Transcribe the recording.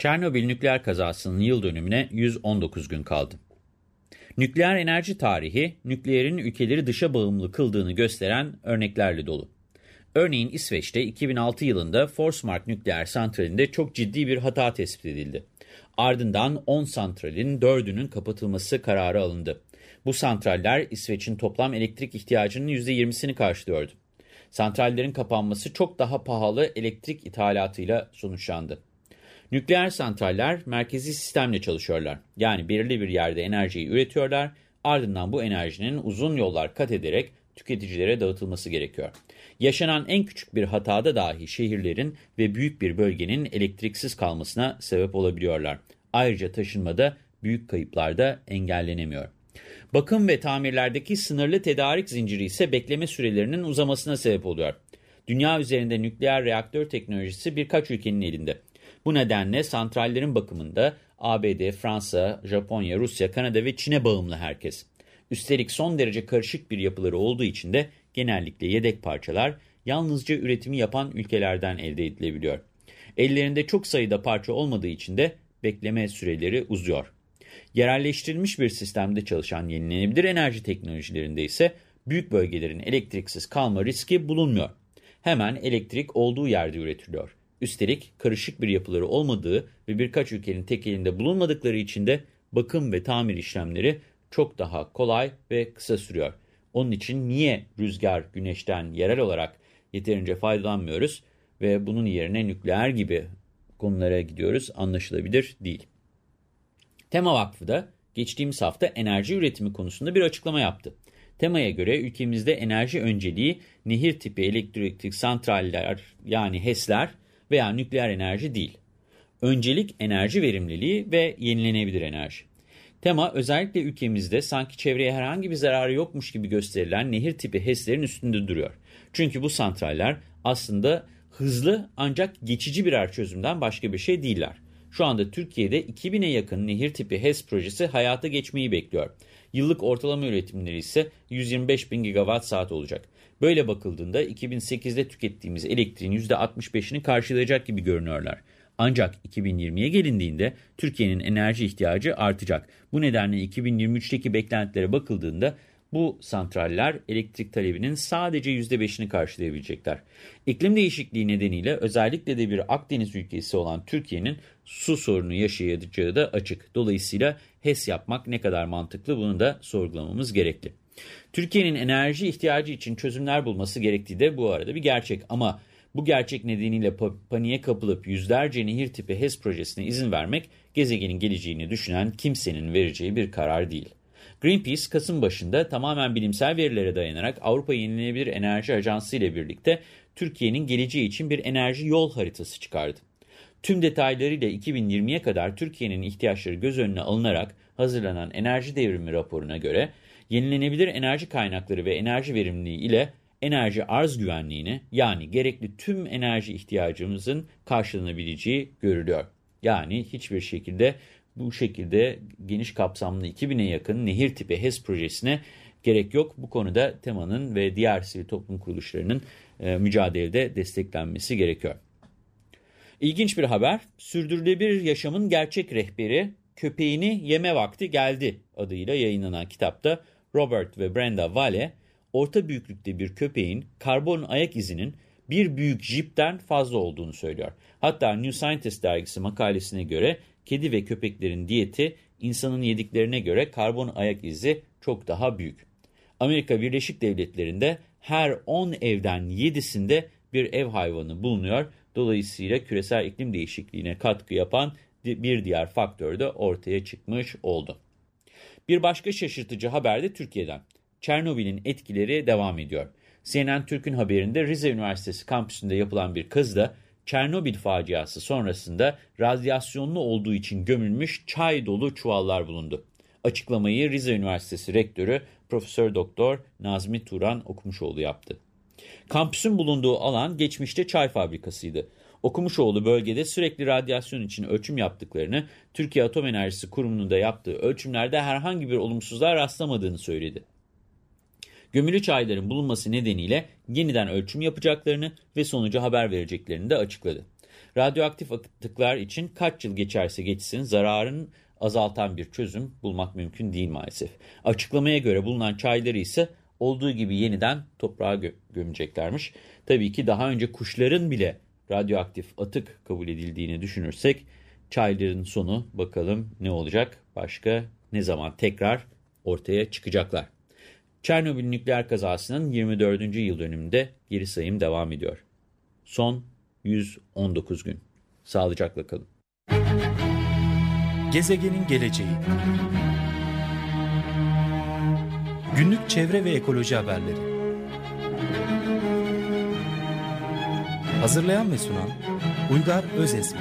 Çernobil nükleer kazasının yıl dönümüne 119 gün kaldı. Nükleer enerji tarihi, nükleerin ülkeleri dışa bağımlı kıldığını gösteren örneklerle dolu. Örneğin İsveç'te 2006 yılında Forsmark nükleer santralinde çok ciddi bir hata tespit edildi. Ardından 10 santralin 4'ünün kapatılması kararı alındı. Bu santraller İsveç'in toplam elektrik ihtiyacının %20'sini karşılıyordu. Santrallerin kapanması çok daha pahalı elektrik ithalatıyla sonuçlandı. Nükleer santraller merkezi sistemle çalışıyorlar. Yani belirli bir yerde enerjiyi üretiyorlar, ardından bu enerjinin uzun yollar kat ederek tüketicilere dağıtılması gerekiyor. Yaşanan en küçük bir hatada dahi şehirlerin ve büyük bir bölgenin elektriksiz kalmasına sebep olabiliyorlar. Ayrıca taşınmada büyük kayıplar da engellenemiyor. Bakım ve tamirlerdeki sınırlı tedarik zinciri ise bekleme sürelerinin uzamasına sebep oluyor. Dünya üzerinde nükleer reaktör teknolojisi birkaç ülkenin elinde. Bu nedenle santrallerin bakımında ABD, Fransa, Japonya, Rusya, Kanada ve Çin'e bağımlı herkes. Üstelik son derece karışık bir yapıları olduğu için de genellikle yedek parçalar yalnızca üretimi yapan ülkelerden elde edilebiliyor. Ellerinde çok sayıda parça olmadığı için de bekleme süreleri uzuyor. Yerelleştirilmiş bir sistemde çalışan yenilenebilir enerji teknolojilerinde ise büyük bölgelerin elektriksiz kalma riski bulunmuyor. Hemen elektrik olduğu yerde üretiliyor. Üstelik karışık bir yapıları olmadığı ve birkaç ülkenin tek elinde bulunmadıkları için de bakım ve tamir işlemleri çok daha kolay ve kısa sürüyor. Onun için niye rüzgar, güneşten yerel olarak yeterince faydalanmıyoruz ve bunun yerine nükleer gibi konulara gidiyoruz anlaşılabilir değil. Tema Vakfı da geçtiğimiz hafta enerji üretimi konusunda bir açıklama yaptı. Temaya göre ülkemizde enerji önceliği nehir tipi elektrik santraller yani HES'ler veya nükleer enerji değil. Öncelik enerji verimliliği ve yenilenebilir enerji. Tema özellikle ülkemizde sanki çevreye herhangi bir zararı yokmuş gibi gösterilen nehir tipi HES'lerin üstünde duruyor. Çünkü bu santraller aslında hızlı ancak geçici birer çözümden başka bir şey değiller. Şu anda Türkiye'de 2000'e yakın nehir tipi HES projesi hayata geçmeyi bekliyor. Yıllık ortalama üretimleri ise 125 bin gigawatt saat olacak. Böyle bakıldığında 2008'de tükettiğimiz elektriğin %65'ini karşılayacak gibi görünüyorlar. Ancak 2020'ye gelindiğinde Türkiye'nin enerji ihtiyacı artacak. Bu nedenle 2023'teki beklentilere bakıldığında bu santraller elektrik talebinin sadece %5'ini karşılayabilecekler. İklim değişikliği nedeniyle özellikle de bir Akdeniz ülkesi olan Türkiye'nin su sorunu yaşayacağı da açık. Dolayısıyla HES yapmak ne kadar mantıklı bunu da sorgulamamız gerekli. Türkiye'nin enerji ihtiyacı için çözümler bulması gerektiği de bu arada bir gerçek ama bu gerçek nedeniyle paniğe kapılıp yüzlerce nehir tipi HES projesine izin vermek gezegenin geleceğini düşünen kimsenin vereceği bir karar değil. Greenpeace Kasım başında tamamen bilimsel verilere dayanarak Avrupa Yenilenebilir Enerji Ajansı ile birlikte Türkiye'nin geleceği için bir enerji yol haritası çıkardı. Tüm detaylarıyla 2020'ye kadar Türkiye'nin ihtiyaçları göz önüne alınarak hazırlanan enerji devrimi raporuna göre yenilenebilir enerji kaynakları ve enerji verimliliği ile enerji arz güvenliğini yani gerekli tüm enerji ihtiyacımızın karşılanabileceği görülüyor. Yani hiçbir şekilde bu şekilde geniş kapsamlı 2000'e yakın nehir tipi HES projesine gerek yok. Bu konuda temanın ve diğer sivil toplum kuruluşlarının e, mücadelede desteklenmesi gerekiyor. İlginç bir haber. Sürdürülebilir yaşamın gerçek rehberi köpeğini yeme vakti geldi adıyla yayınlanan kitapta Robert ve Brenda Vale orta büyüklükte bir köpeğin karbon ayak izinin bir büyük jipten fazla olduğunu söylüyor. Hatta New Scientist dergisi makalesine göre kedi ve köpeklerin diyeti insanın yediklerine göre karbon ayak izi çok daha büyük. Amerika Birleşik Devletleri'nde her 10 evden 7'sinde bir ev hayvanı bulunuyor. Dolayısıyla küresel iklim değişikliğine katkı yapan bir diğer faktör de ortaya çıkmış oldu. Bir başka şaşırtıcı haber de Türkiye'den. Çernobil'in etkileri devam ediyor. CNN Türk'ün haberinde Rize Üniversitesi kampüsünde yapılan bir kazıda Çernobil faciası sonrasında radyasyonlu olduğu için gömülmüş çay dolu çuvallar bulundu. Açıklamayı Rize Üniversitesi Rektörü Profesör Doktor Nazmi Turan Okumuşoğlu yaptı. Kampüsün bulunduğu alan geçmişte çay fabrikasıydı. Okumuşoğlu bölgede sürekli radyasyon için ölçüm yaptıklarını, Türkiye Atom Enerjisi Kurumu'nun da yaptığı ölçümlerde herhangi bir olumsuzluğa rastlamadığını söyledi. Gömülü çayların bulunması nedeniyle yeniden ölçüm yapacaklarını ve sonucu haber vereceklerini de açıkladı. Radyoaktif atıklar için kaç yıl geçerse geçsin zararın azaltan bir çözüm bulmak mümkün değil maalesef. Açıklamaya göre bulunan çayları ise olduğu gibi yeniden toprağa gö gömeceklermiş. Tabii ki daha önce kuşların bile radyoaktif atık kabul edildiğini düşünürsek çayların sonu bakalım ne olacak, başka ne zaman tekrar ortaya çıkacaklar. Çernobil nükleer kazasının 24. yıl dönümünde geri sayım devam ediyor. Son 119 gün. Sağlıcakla kalın. Gezegenin geleceği Günlük çevre ve ekoloji haberleri Hazırlayan ve sunan Uygar Özesmi